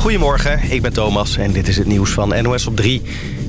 Goedemorgen, ik ben Thomas en dit is het nieuws van NOS op 3.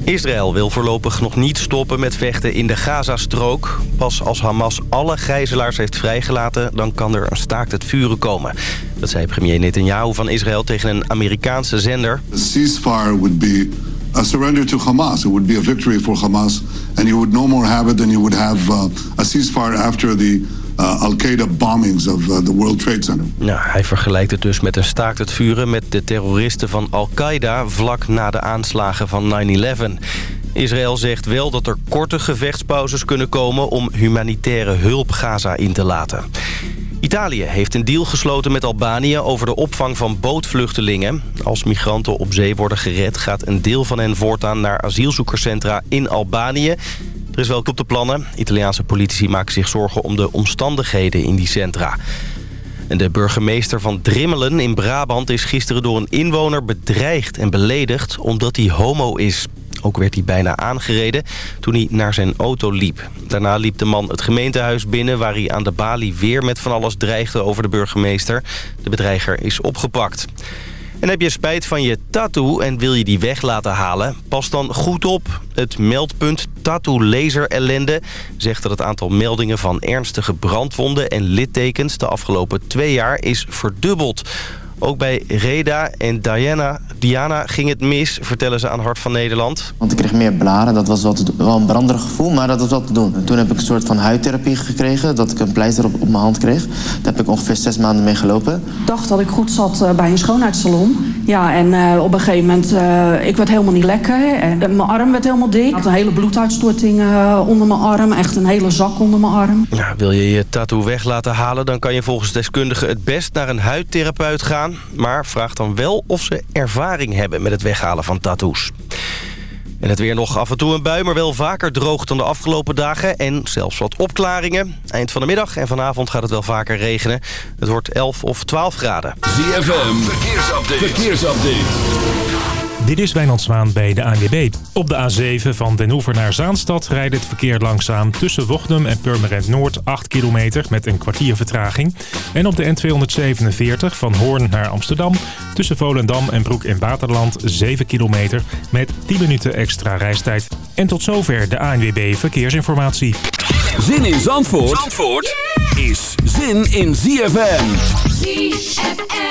Israël wil voorlopig nog niet stoppen met vechten in de Gazastrook. Pas als Hamas alle gijzelaars heeft vrijgelaten... dan kan er een staakt het vuren komen. Dat zei premier Netanyahu van Israël tegen een Amerikaanse zender. The ceasefire would be a surrender to Hamas. It would be a victory for Hamas. And you would no more have it than you would have uh, a ceasefire after the uh, Al-Qaeda bombings of uh, the World Trade Center. Nou, hij vergelijkt het dus met een staakt het vuren met de terroristen van Al-Qaeda... vlak na de aanslagen van 9-11. Israël zegt wel dat er korte gevechtspauzes kunnen komen... om humanitaire hulp Gaza in te laten. Italië heeft een deal gesloten met Albanië over de opvang van bootvluchtelingen. Als migranten op zee worden gered gaat een deel van hen voortaan naar asielzoekerscentra in Albanië. Er is wel op de plannen. Italiaanse politici maken zich zorgen om de omstandigheden in die centra. En de burgemeester van Drimmelen in Brabant is gisteren door een inwoner bedreigd en beledigd omdat hij homo is. Ook werd hij bijna aangereden toen hij naar zijn auto liep. Daarna liep de man het gemeentehuis binnen... waar hij aan de balie weer met van alles dreigde over de burgemeester. De bedreiger is opgepakt. En heb je spijt van je tattoo en wil je die weg laten halen? Pas dan goed op. Het meldpunt Tattoo Laser Ellende zegt dat het aantal meldingen van ernstige brandwonden en littekens de afgelopen twee jaar is verdubbeld. Ook bij Reda en Diana, Diana ging het mis, vertellen ze aan Hart van Nederland. Want ik kreeg meer blaren, dat was wel, te, wel een branderig gevoel, maar dat was wel te doen. En toen heb ik een soort van huidtherapie gekregen, dat ik een pleister op, op mijn hand kreeg. Daar heb ik ongeveer zes maanden mee gelopen. Ik dacht dat ik goed zat uh, bij een schoonheidssalon. Ja, en uh, op een gegeven moment, uh, ik werd helemaal niet lekker. En mijn arm werd helemaal dik. Ik had een hele bloeduitstorting onder mijn arm, echt een hele zak onder mijn arm. Ja, wil je je tattoo weg laten halen, dan kan je volgens deskundigen het best naar een huidtherapeut gaan. Maar vraag dan wel of ze ervaring hebben met het weghalen van tattoos. En het weer nog af en toe een bui, maar wel vaker droog dan de afgelopen dagen. En zelfs wat opklaringen. Eind van de middag en vanavond gaat het wel vaker regenen. Het wordt 11 of 12 graden. ZFM, verkeersupdate. verkeersupdate. Dit is Wijnand Zwaan bij de ANWB. Op de A7 van Den Hoever naar Zaanstad rijdt het verkeer langzaam tussen Wognum en Purmerend Noord 8 kilometer met een kwartier vertraging. En op de N247 van Hoorn naar Amsterdam tussen Volendam en Broek in Waterland 7 kilometer met 10 minuten extra reistijd. En tot zover de ANWB Verkeersinformatie. Zin in Zandvoort, Zandvoort is zin in ZFM. ZFM.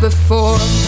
before.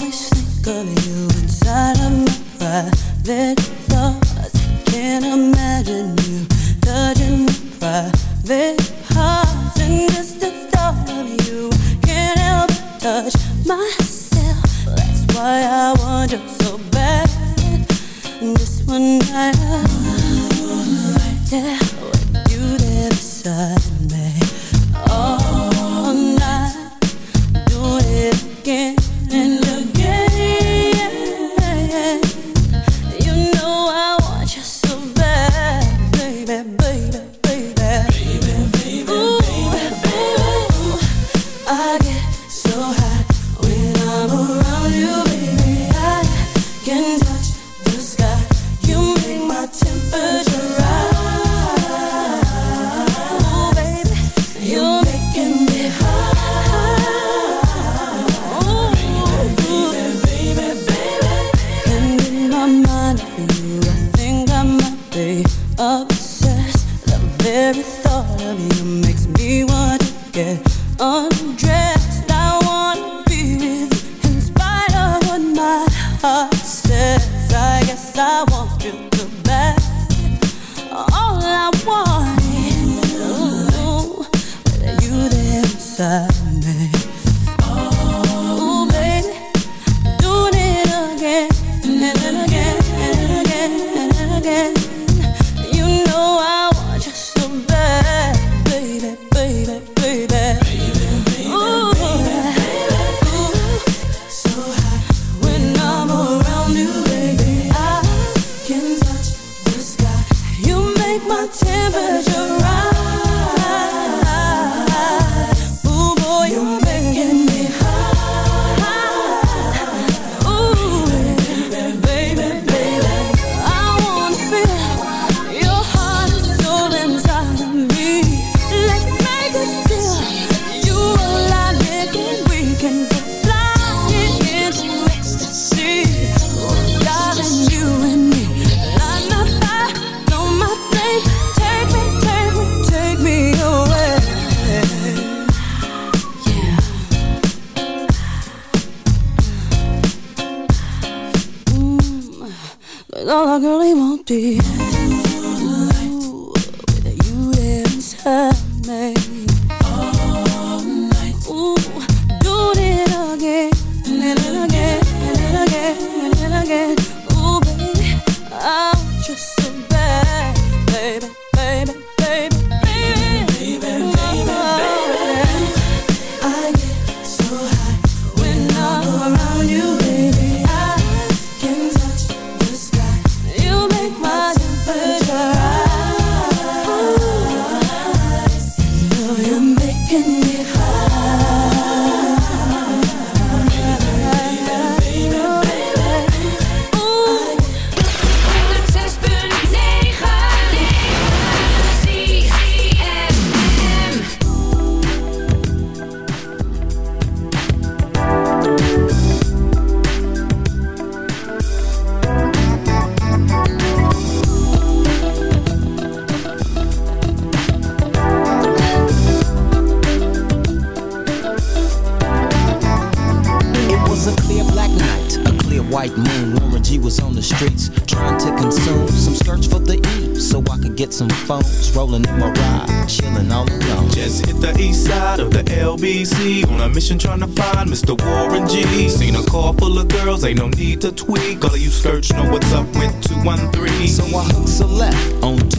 always think of you inside of my private thoughts. Can't imagine you touching my private never white moon. Warren G was on the streets trying to consume some skirts for the E so I could get some phones. Rolling in my ride, chilling all alone. Just hit the east side of the LBC on a mission trying to find Mr. Warren G. Seen a car full of girls, ain't no need to tweak. All of you skirts know what's up with 213. So I hooked a left on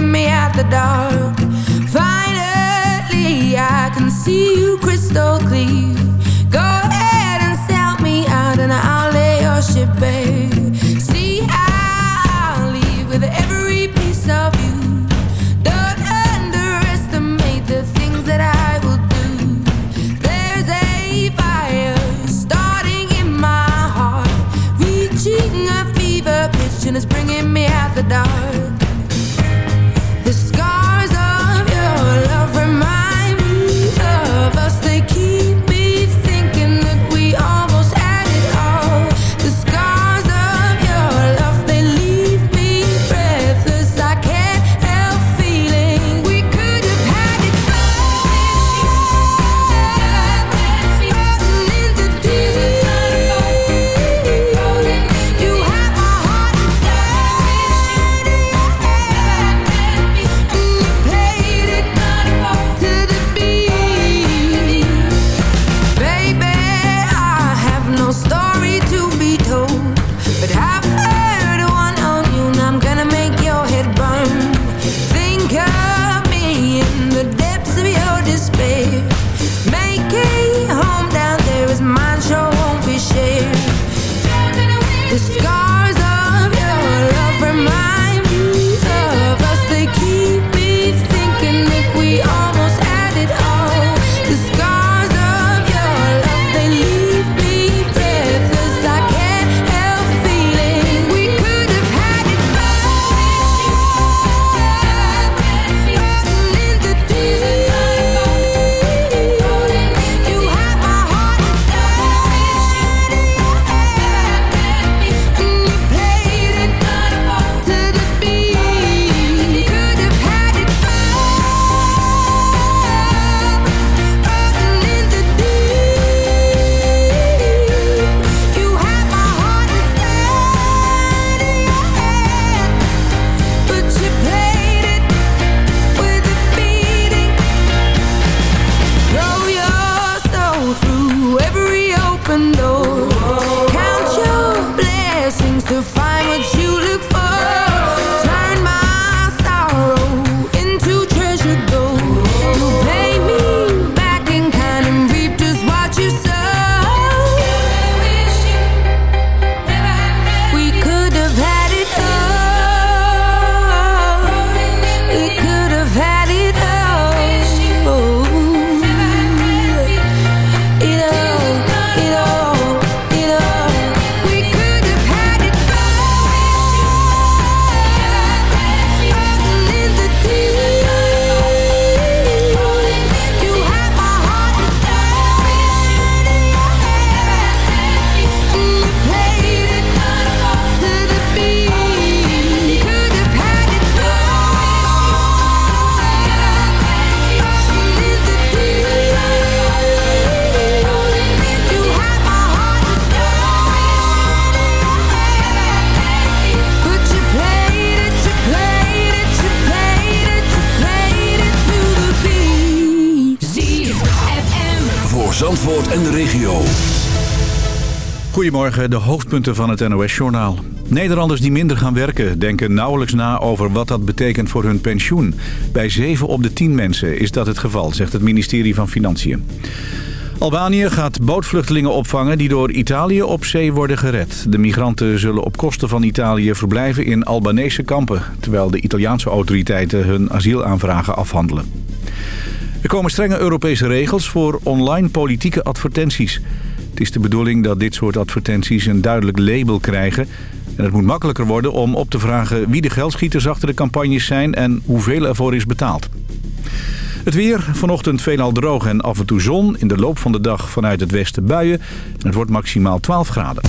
meet me at the door. De hoofdpunten van het NOS-journaal. Nederlanders die minder gaan werken denken nauwelijks na over wat dat betekent voor hun pensioen. Bij 7 op de 10 mensen is dat het geval, zegt het ministerie van Financiën. Albanië gaat bootvluchtelingen opvangen die door Italië op zee worden gered. De migranten zullen op kosten van Italië verblijven in Albanese kampen... terwijl de Italiaanse autoriteiten hun asielaanvragen afhandelen. Er komen strenge Europese regels voor online politieke advertenties... Het is de bedoeling dat dit soort advertenties een duidelijk label krijgen... en het moet makkelijker worden om op te vragen wie de geldschieters achter de campagnes zijn... en hoeveel ervoor is betaald. Het weer, vanochtend veelal droog en af en toe zon. In de loop van de dag vanuit het westen buien. En het wordt maximaal 12 graden.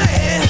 my head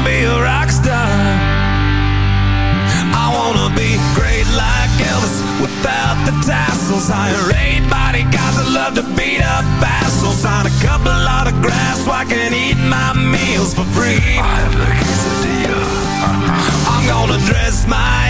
wanna be a rock star. I wanna be great like Elvis without the tassels. Hire eight bodyguards that love to beat up assholes. Sign a couple autographs so I can eat my meals for free. I have the quesadilla. I'm gonna dress my